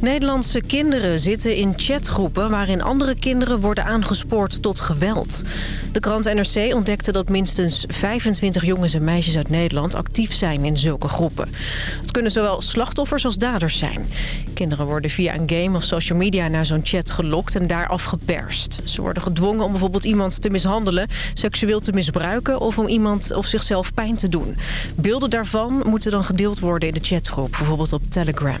Nederlandse kinderen zitten in chatgroepen... waarin andere kinderen worden aangespoord tot geweld. De krant NRC ontdekte dat minstens 25 jongens en meisjes uit Nederland... actief zijn in zulke groepen. Het kunnen zowel slachtoffers als daders zijn. Kinderen worden via een game of social media naar zo'n chat gelokt... en daar afgeperst. Ze worden gedwongen om bijvoorbeeld iemand te mishandelen... seksueel te misbruiken of om iemand of zichzelf pijn te doen. Beelden daarvan moeten dan gedeeld worden in de chatgroep, bijvoorbeeld op Telegram.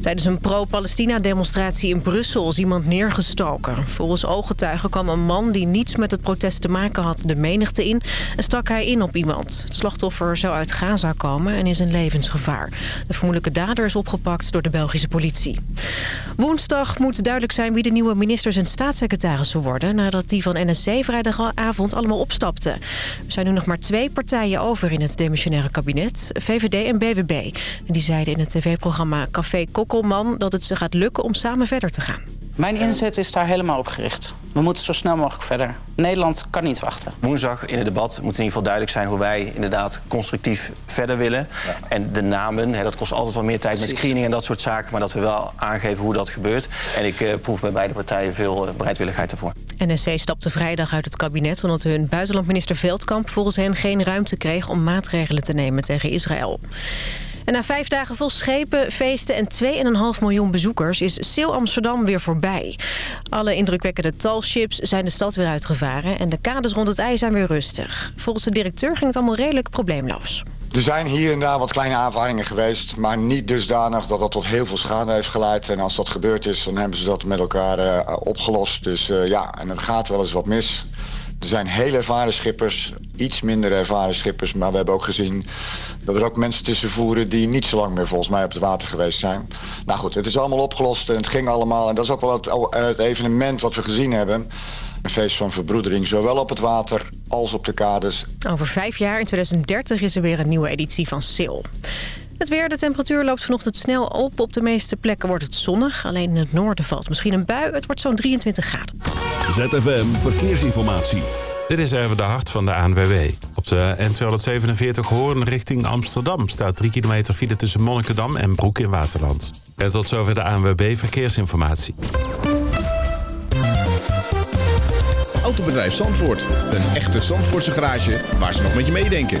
Tijdens een pro-Palestina-demonstratie in Brussel is iemand neergestoken. Volgens ooggetuigen kwam een man die niets met het protest te maken had de menigte in... en stak hij in op iemand. Het slachtoffer zou uit Gaza komen en is een levensgevaar. De vermoedelijke dader is opgepakt door de Belgische politie. Woensdag moet duidelijk zijn wie de nieuwe ministers en staatssecretarissen worden... nadat die van NSC vrijdagavond allemaal opstapten. Er zijn nu nog maar twee partijen over in het demissionaire kabinet, VVD en BWB. En die zeiden in het tv-programma Café Dat het ze gaat lukken om samen verder te gaan. Mijn inzet is daar helemaal op gericht. We moeten zo snel mogelijk verder. Nederland kan niet wachten. Woensdag in het debat moet in ieder geval duidelijk zijn... hoe wij inderdaad constructief verder willen. En de namen, hè, dat kost altijd wel meer tijd met screening en dat soort zaken... maar dat we wel aangeven hoe dat gebeurt. En ik uh, proef bij beide partijen veel uh, bereidwilligheid ervoor. NSC stapte vrijdag uit het kabinet... omdat hun buitenlandminister Veldkamp volgens hen geen ruimte kreeg... om maatregelen te nemen tegen Israël. En na vijf dagen vol schepen, feesten en 2,5 miljoen bezoekers is Sail Amsterdam weer voorbij. Alle indrukwekkende talships zijn de stad weer uitgevaren en de kades rond het ijs zijn weer rustig. Volgens de directeur ging het allemaal redelijk probleemloos. Er zijn hier en daar wat kleine aanvaringen geweest, maar niet dusdanig dat dat tot heel veel schade heeft geleid. En als dat gebeurd is, dan hebben ze dat met elkaar uh, opgelost. Dus uh, ja, en het gaat wel eens wat mis. Er zijn heel ervaren schippers, iets minder ervaren schippers. Maar we hebben ook gezien dat er ook mensen tussen voeren... die niet zo lang meer volgens mij op het water geweest zijn. Nou goed, het is allemaal opgelost en het ging allemaal. En dat is ook wel het, het evenement wat we gezien hebben. Een feest van verbroedering, zowel op het water als op de kades. Over vijf jaar, in 2030, is er weer een nieuwe editie van SIL. Het weer, de temperatuur loopt vanochtend snel op. Op de meeste plekken wordt het zonnig. Alleen in het noorden valt misschien een bui. Het wordt zo'n 23 graden. ZFM Verkeersinformatie. Dit is even de hart van de ANWB. Op de N247 Hoorn richting Amsterdam staat 3 kilometer file tussen Monnikendam en Broek in Waterland. En tot zover de ANWB Verkeersinformatie. Autobedrijf Zandvoort. Een echte Zandvoortse garage waar ze nog met je meedenken.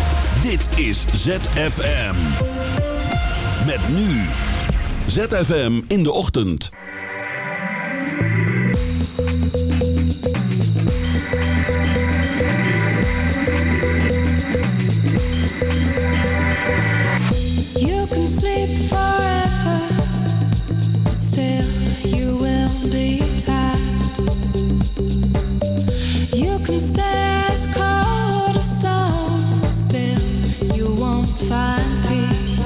Dit is ZFM. Met nu. ZFM in de ochtend. You can sleep forever, still you will be tired. You can stay as cold find peace.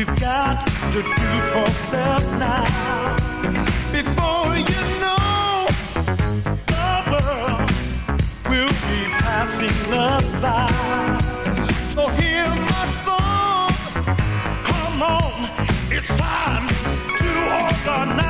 we've got to do for self now. Before you know, the world will be passing us by. So hear my song. Come on, it's time to organize.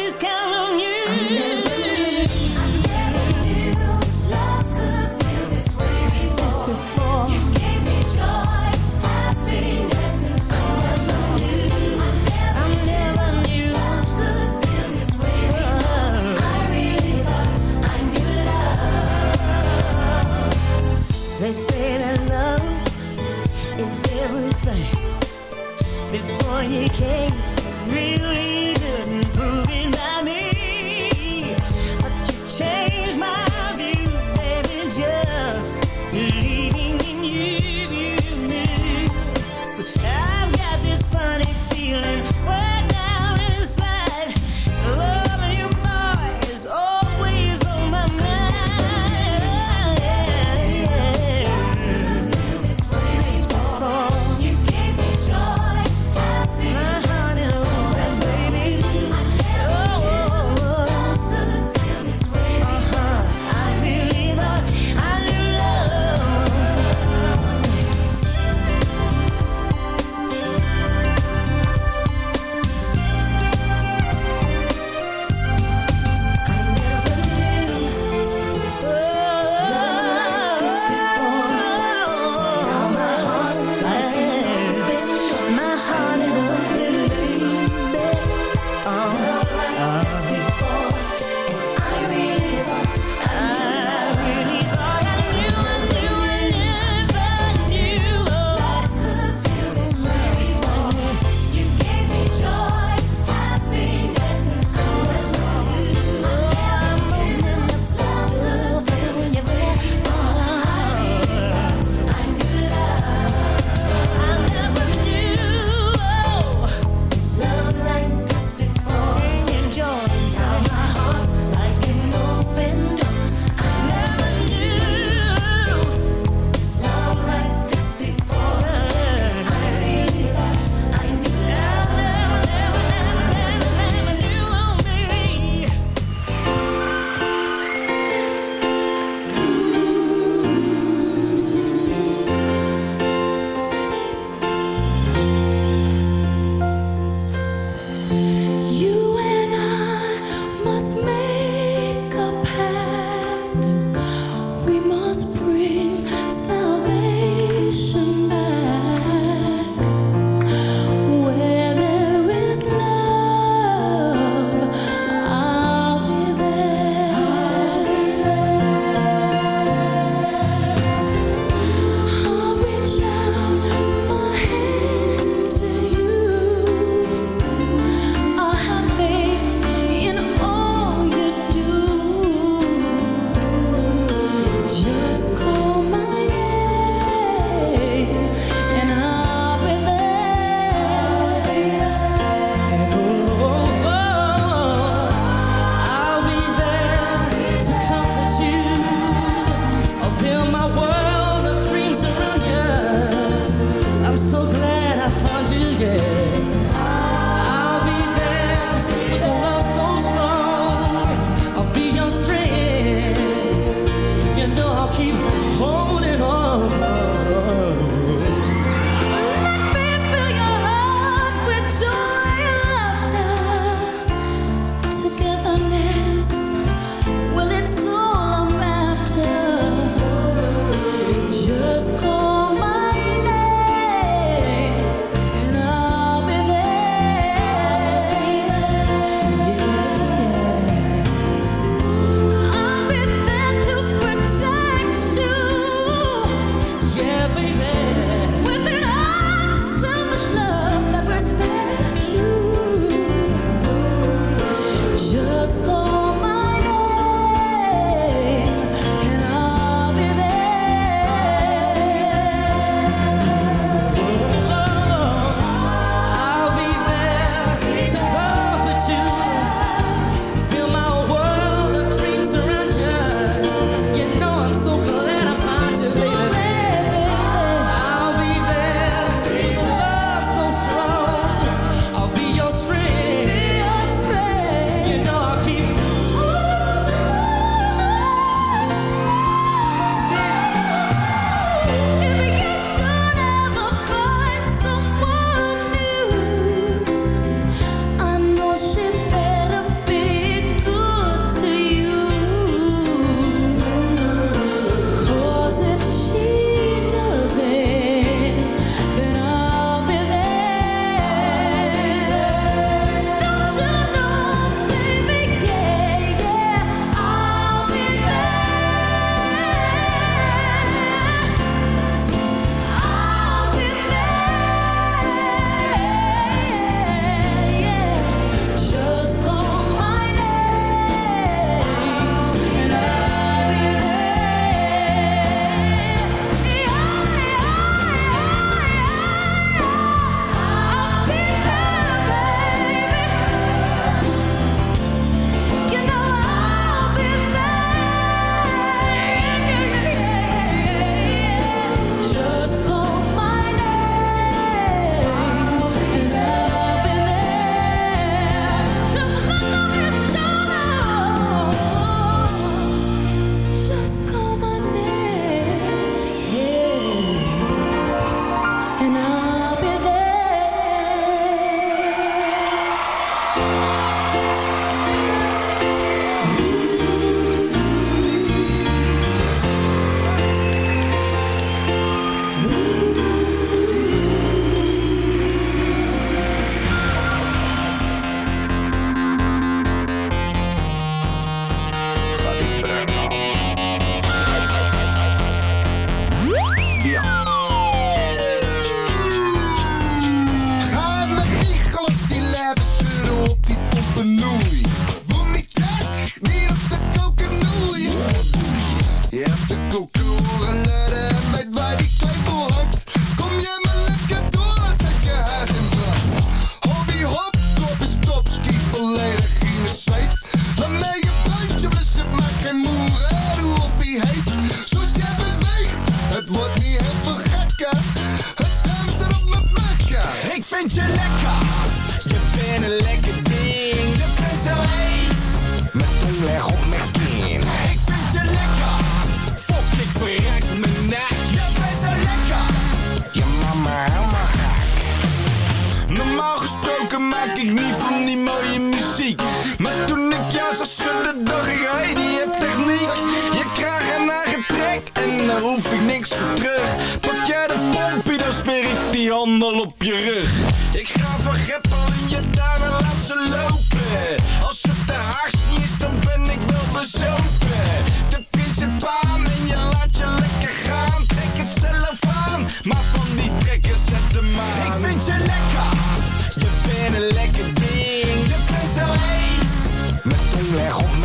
you came Bent een lekker ding. Je bent zo heet. Mijn tong leg op mijn kin. Ik vind je lekker. Fok, ik verrek mijn nek. Je bent zo lekker. Je mama helemaal gek. Normaal gesproken maak ik niet van die mooie muziek Maar toen ik jou zag schudden dacht ik die heb techniek Je krijgt een eigen trek en daar hoef ik niks voor terug Pak jij de pompie dan smeer ik die handel op je rug Ik ga van en laat ze lopen. Als het de haars niet is dan ben ik wel bezopen. De en baan en je laat je lekker gaan. Trek het zelf aan, maar van die trekken zet de maan. Ik vind je lekker. Je bent een lekker ding, je bent zo heet. Mijn tong leg op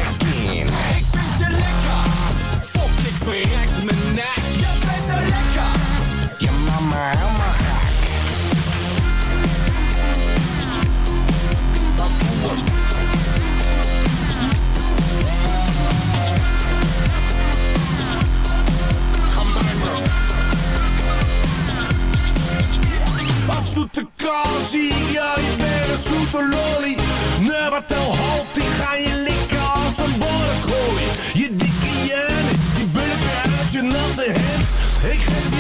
kans, ja, je bent een zoete lolly. Nee, maar tel halt, die ga je likken als een borrekooi. Je dikke Janis, die bulken uit je natte hemd. Ik geef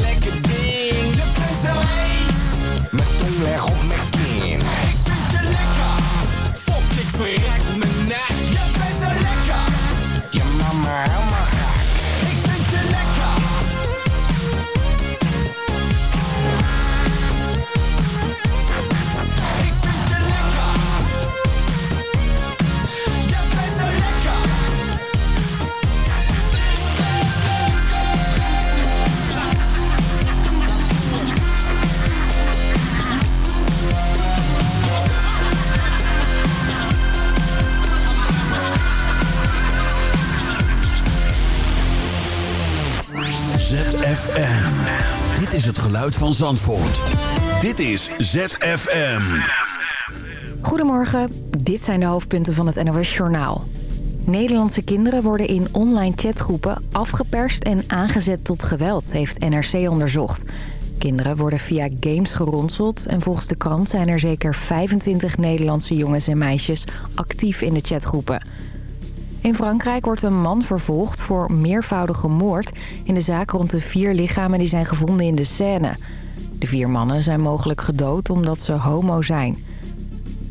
lekker ding. Je bent zo heet. Mijn tong leg op van Zandvoort. Dit is ZFM. Goedemorgen, dit zijn de hoofdpunten van het NOS Journaal. Nederlandse kinderen worden in online chatgroepen afgeperst en aangezet tot geweld, heeft NRC onderzocht. Kinderen worden via games geronseld en volgens de krant zijn er zeker 25 Nederlandse jongens en meisjes actief in de chatgroepen. In Frankrijk wordt een man vervolgd voor meervoudige moord in de zaak rond de vier lichamen die zijn gevonden in de Seine. De vier mannen zijn mogelijk gedood omdat ze homo zijn.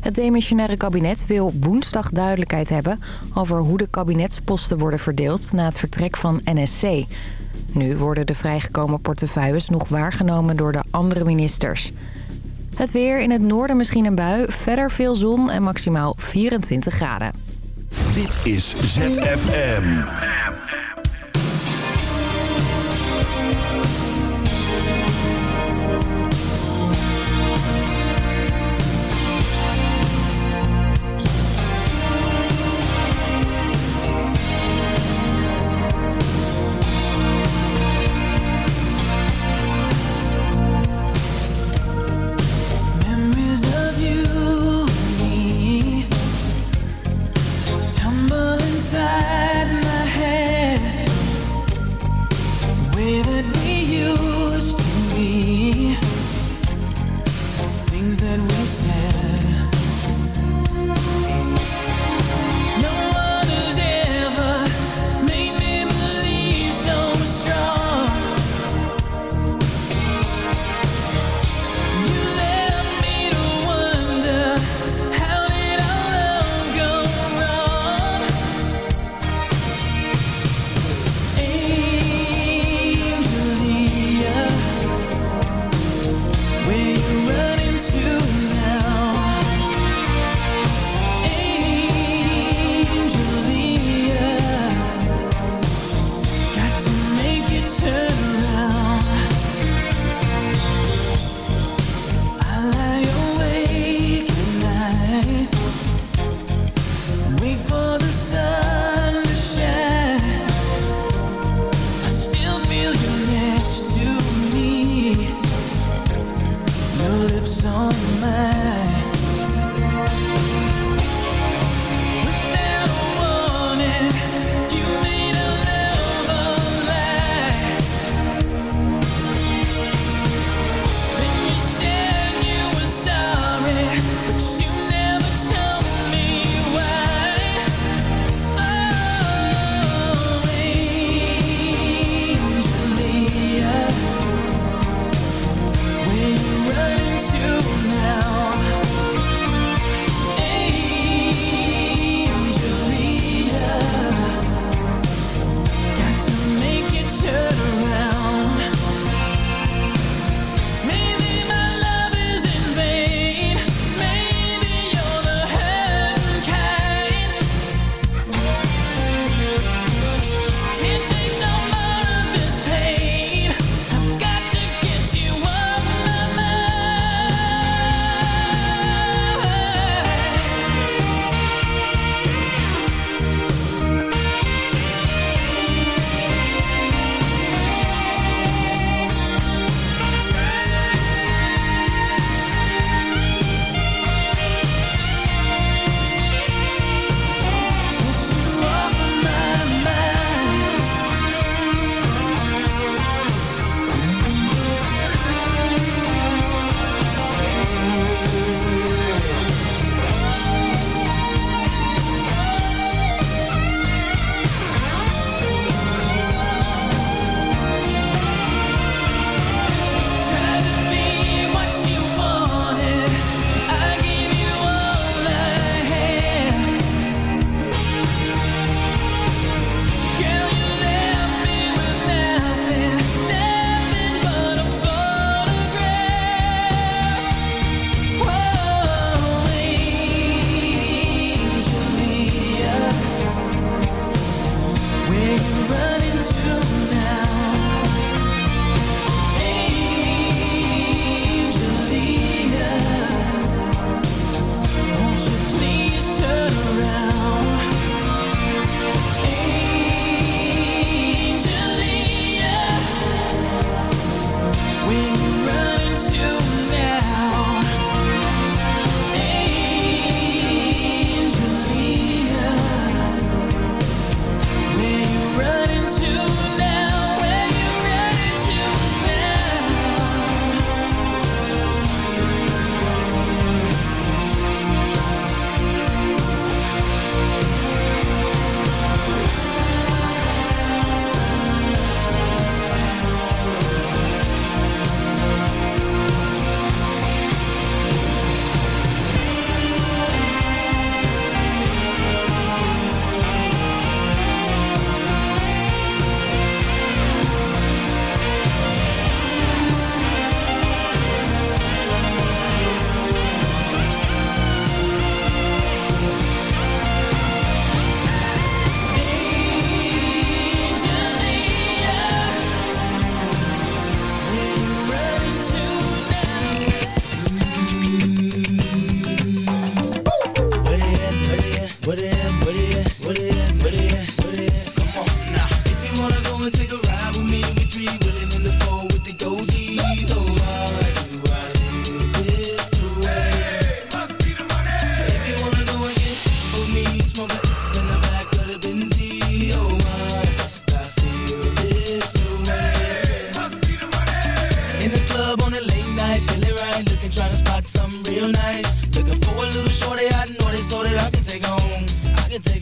Het demissionaire kabinet wil woensdag duidelijkheid hebben over hoe de kabinetsposten worden verdeeld na het vertrek van NSC. Nu worden de vrijgekomen portefeuilles nog waargenomen door de andere ministers. Het weer in het noorden misschien een bui, verder veel zon en maximaal 24 graden. Dit is ZFM.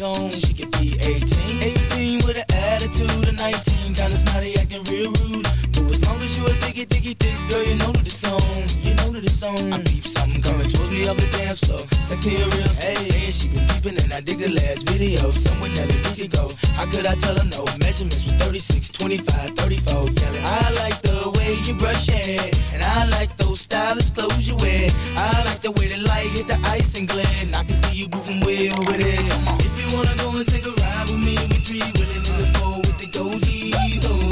Home. She could be 18, 18 with an attitude of 19, kinda snotty, acting real rude. But as long as you a diggy, diggy, thick girl, you know that it's on. You know that it's on. Up the dance floor. Sexy and real. Hey, saying she been peeping and I dig the last video. Somewhere Nelly we could go. How could I tell her no? Measurements was 36, 25, 34. Yelling, I like the way you brush your hair. And I like those stylish clothes you wear. I like the way the light hit the ice and glint. I can see you moving way over there. If you wanna go and take a ride with me, we three willing in the four with the goldies. Oh,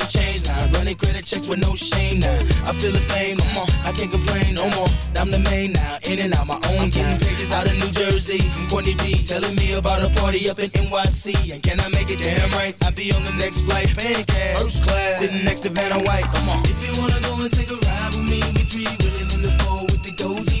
change now. Running credit checks with no shame now. I feel the fame, come on, I can't complain no more. I'm the main now, in and out my own time. Pages out of New Jersey from Courtney B, telling me about a party up in NYC. And can I make it damn right? I'll be on the next flight, paying cash, first class, sitting next to Vanna White. Come on, if you wanna go and take a ride with me, we three willing in the four with the goldies.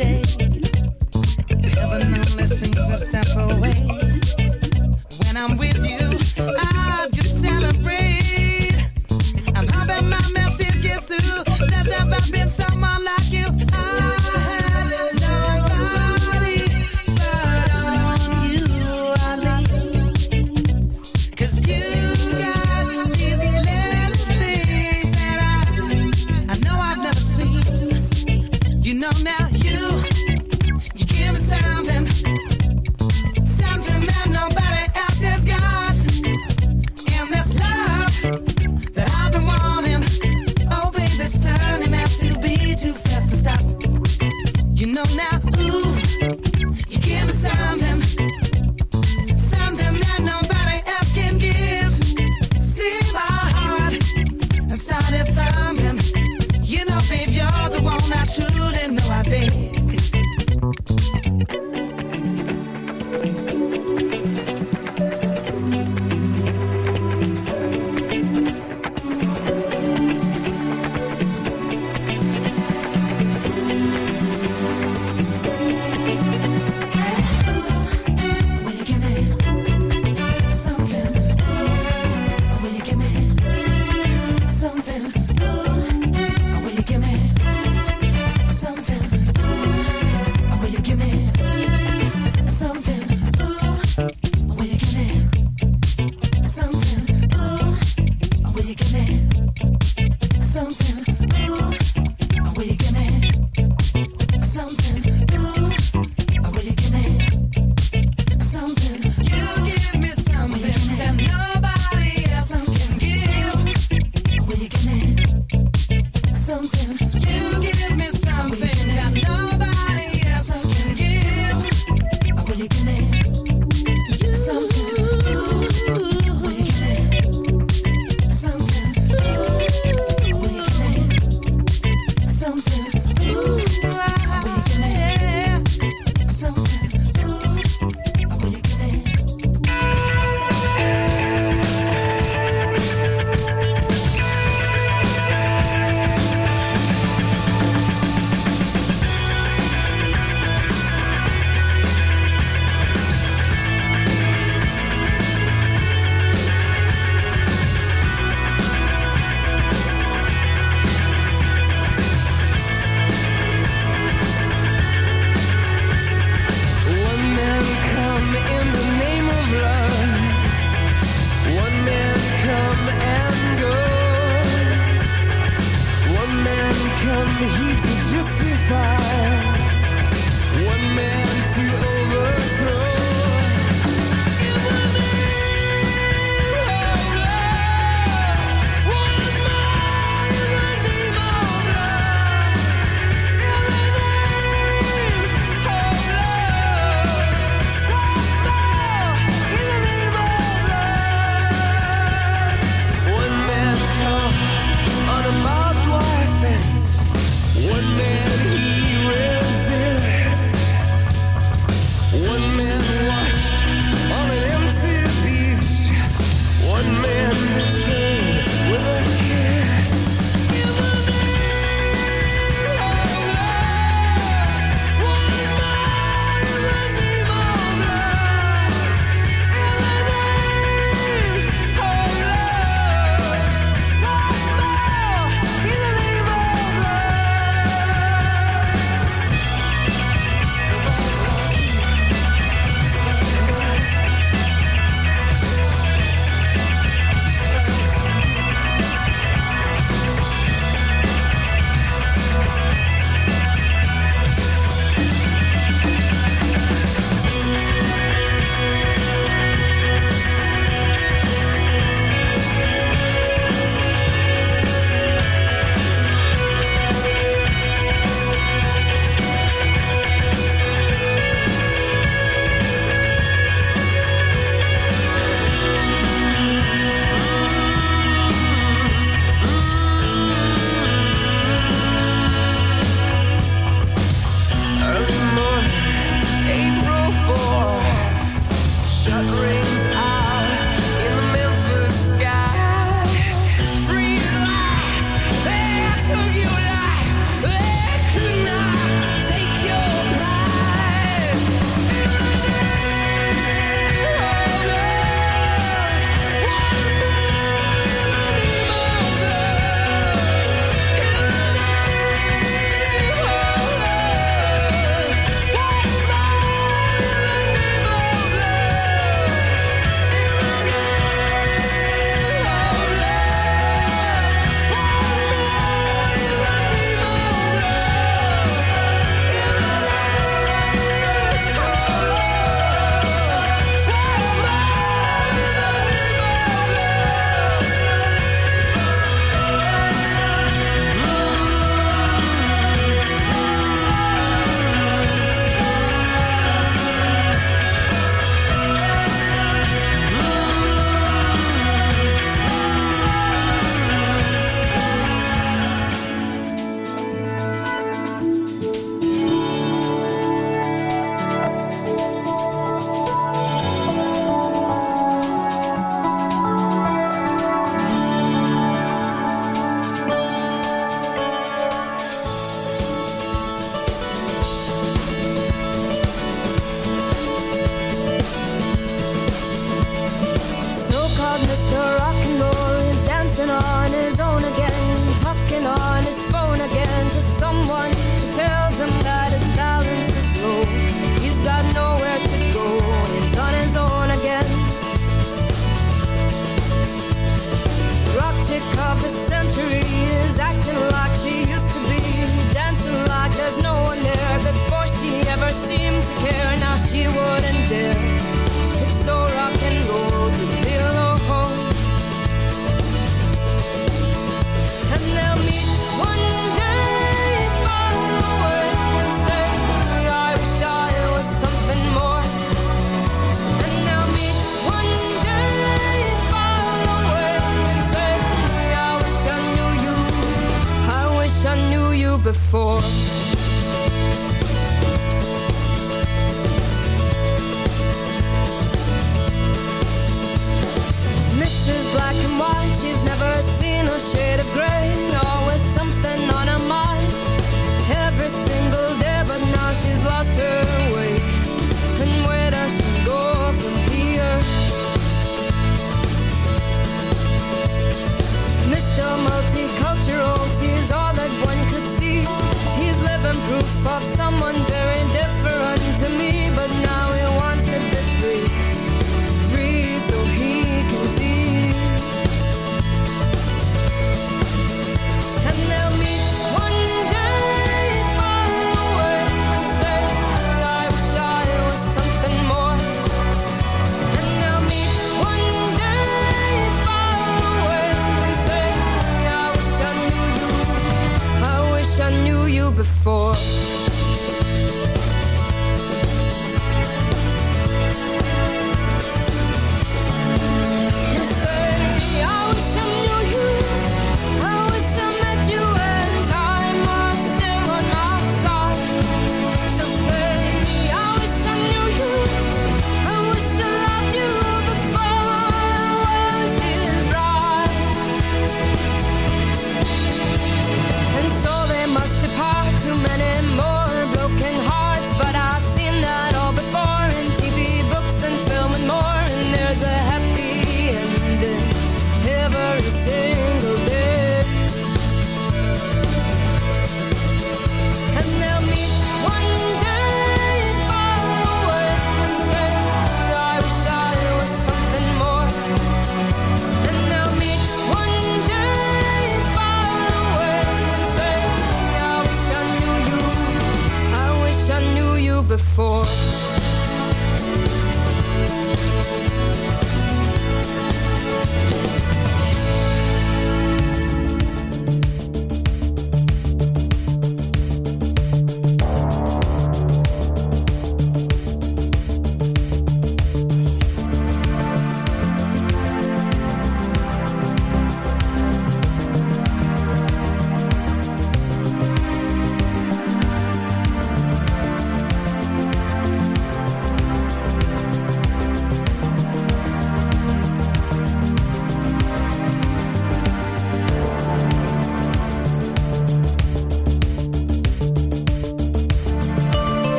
day.